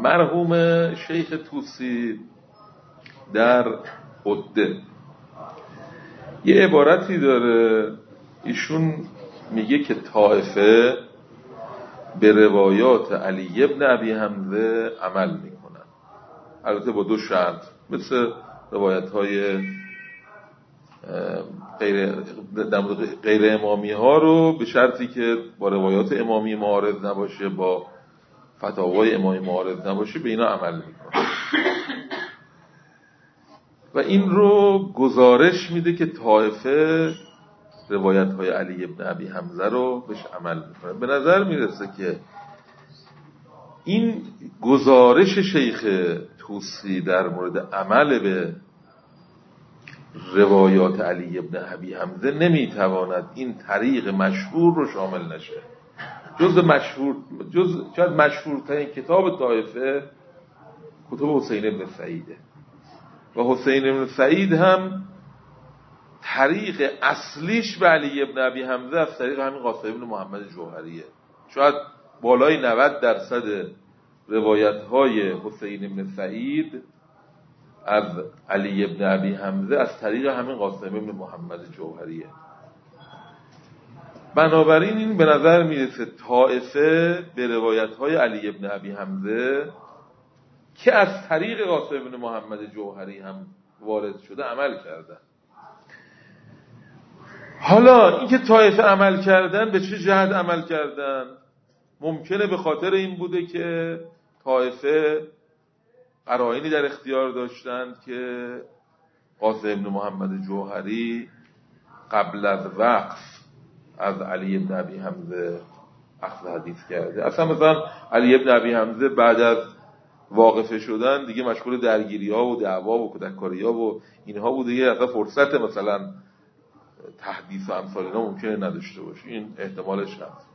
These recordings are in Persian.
مرحوم شیخ توسی در عده. یه عبارتی داره. ایشون میگه که طائفه به روایات علی ابن عبی حمزه عمل می‌کنن. البته با دو شرط. مثل روایت های غیر, غیر امامی ها رو به شرطی که با روایات امامی معارض نباشه با فتاوای امامی معارض نباشه به اینا عمل می‌کنه. و این رو گزارش میده که طائفه روایت های علی ابن عبی حمزه رو بهش عمل می‌کنه. به نظر می‌رسه که این گزارش شیخ توسی در مورد عمل به روایات علی ابن عبی حمزه نمی‌تواند این طریق مشهور رو شامل نشه. جز مشهور جز شاید مشهورترین کتاب طایفه کتب حسین ابن سعیده و حسین ابن سعید هم طریق اصلیش به علی ابن عبی حمزه از طریق همین قاسم ابن محمد جوهریه. شاید بالای 90 درصد روایت های حسین ابن سعید از علی ابن عبی حمزه از طریق همین قاسم ابن محمد جوهریه. بنابراین این به نظر می‌رسه طائفه به روایت های علی ابن عبی حمزه که از طریق قاسم ابن محمد جوهری هم وارد شده عمل کردن. حالا اینکه طایفه عمل کردن به چه جهت عمل کردن؟ ممکنه به خاطر این بوده که طایفه قرائنی در اختیار داشتند که قاسم ابن محمد جوهری قبل از وقف از علی ابن عبی حمزه اخذ حدیث کرده. اصلا مثلا علی ابن عبی حمزه بعد از واقفه شدن دیگه مشغول درگیری ها و دعوا و کدککاری ها و اینها بوده یه اصلا فرصت مثلا تحدیث و امثال اینا ممکنه نداشته باشه. این احتمالش هست.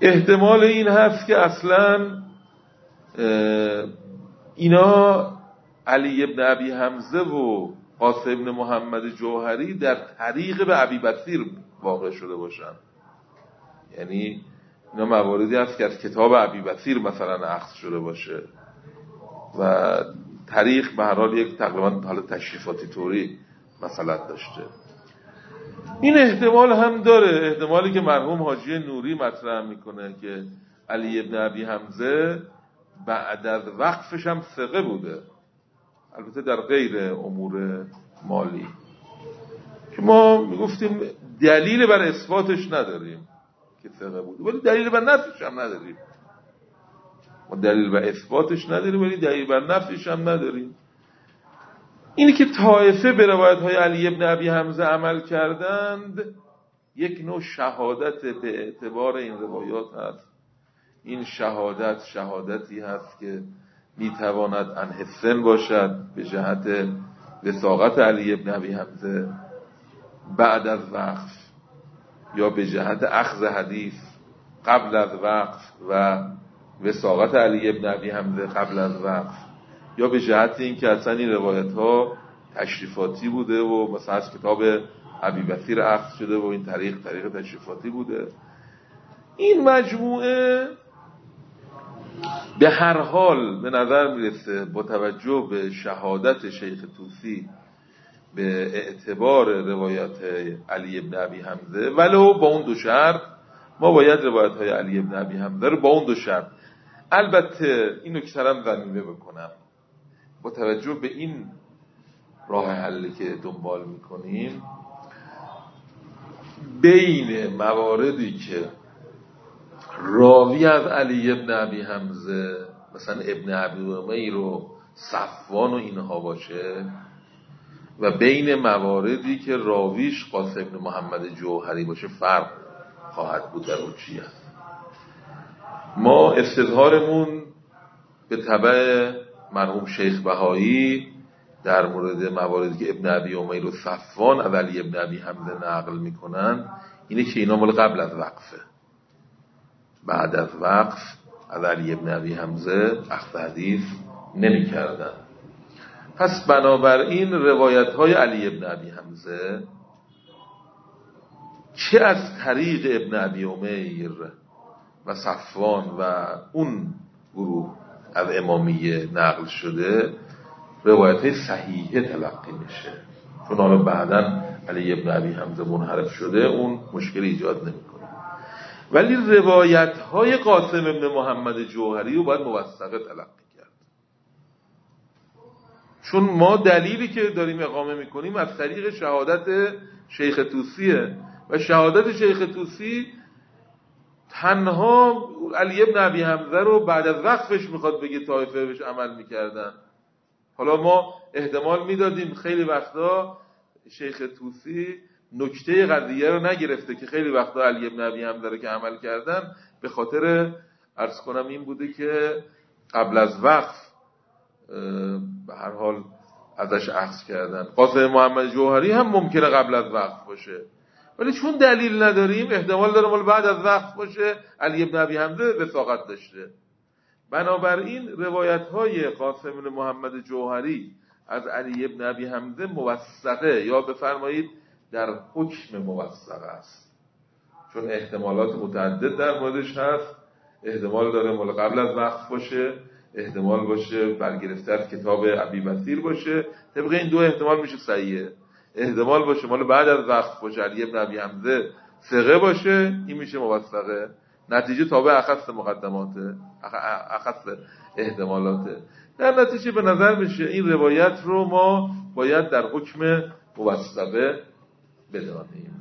احتمال این هست که اصلا اینا علی ابن عبی حمزه و قاسم ابن محمد جوهری در طریق به عبی بسیر واقع شده باشن. یعنی اینا مواردی هست که از کتاب عبی بسیر مثلا اخذ شده باشه. و طریق به هر حال یک تقریبا حال تشریفاتی طوری مثلا داشته. این احتمال هم داره. احتمالی که مرحوم حاجی نوری مطرح می‌کنه که علی ابن عبی حمزه بعد از وقفش هم ثقه بوده. البته در غیر امور مالی. که ما می‌گفتیم دلیل بر اثباتش نداریم که ثقه بوده ولی دلیل بر نفیش هم نداریم. ما دلیل بر اثباتش نداریم ولی دلیل بر نفیش هم نداریم. اینی که طایفه به روایت های علی ابن عبی حمزه عمل کردند یک نوع شهادت به اعتبار این روایات هست. این شهادت شهادتی هست که می‌تواند انحسن باشد به جهت وساقت علی ابن عبی حمزه. بعد از وقف یا به جهت اخذ حدیث قبل از وقف و وساقت علی ابن عبی حمزه قبل از وقف یا به جهت اینکه اصلا این روایت ها تشریفاتی بوده و مثلا از کتاب عبی بسیر اخذ شده و این طریق طریق تشریفاتی بوده. این مجموعه به هر حال به نظر می‌رسه با توجه به شهادت شیخ توسی به اعتبار روایت علی ابن عبی حمزه ولو با اون دو شرط ما باید روایت های علی ابن عبی حمزه رو با اون دو شرط. البته این نکترم ضمیمه بکنم. با توجه به این راه حلی که دنبال می‌کنیم بین مواردی که راوی از علی ابن عبی حمزه مثلا ابن عبی امیر و صفوان و اینها باشه و بین مواردی که راویش قاسم ابن محمد جوهری باشه فرق خواهد بود در اون چی هست ما استظهارمون به طبع مرحوم شیخ بهایی در مورد مواردی که ابن عبی امیر و صفوان از علی ابن عبی حمزه نقل می‌کنن اینه که اینا مال قبل از وقفه بعد از وقف از علی ابن عبی حمزه اخذ حدیث نمی کردن. پس بنابراین روایت های علی ابن عبی حمزه چه از طریق ابن عبی امیر و صفوان و اون گروه از امامیه نقل شده روایت صحیحه تلقی میشه. چون حالا بعدا علی ابن عبی حمزه منحرف شده اون مشکل ایجاد نمی‌کنه. ولی روایت های قاسم ابن محمد جوهری رو باید موثقه تلقی چون ما دلیلی که داریم اقامه می‌کنیم از طریق شهادت شیخ توسیه و شهادت شیخ توسی تنها علی ابن عبی حمزه رو بعد از وقفش می‌خواد بگه طایفه بهش عمل می‌کردن. حالا ما احتمال می‌دادیم خیلی وقتا شیخ توسی نکته قضیه رو نگرفته که خیلی وقتا علی ابن عبی حمزه رو که عمل کردن به خاطر ارز کنم این بوده که قبل از وقف به هر حال ازش عکس کردن. قاسم محمد جوهری هم ممکنه قبل از وقف باشه. ولی چون دلیل نداریم احتمال داره مال بعد از وقت باشه. علی ابن ابی حمزه وساقت داشته. بنابراین روایت های قاسم محمد جوهری از علی ابن ابی حمزه موثقه. یا بفرمایید در حکم موثقه است. چون احتمالات متعدد در موردش هست. احتمال داره مال قبل از وقت باشه. احتمال باشه برگرفته از کتاب عبی بسیر باشه. طبق این دو احتمال میشه صحیحه. احتمال باشه مال بعد از وقت باشه علی ابن ابی حمزه ثقه باشه این میشه موثقه. نتیجه تابع اخص مقدماته اخص احتمالاته. در نتیجه به نظر میشه این روایت رو ما باید در حکم موثقه بدانیم.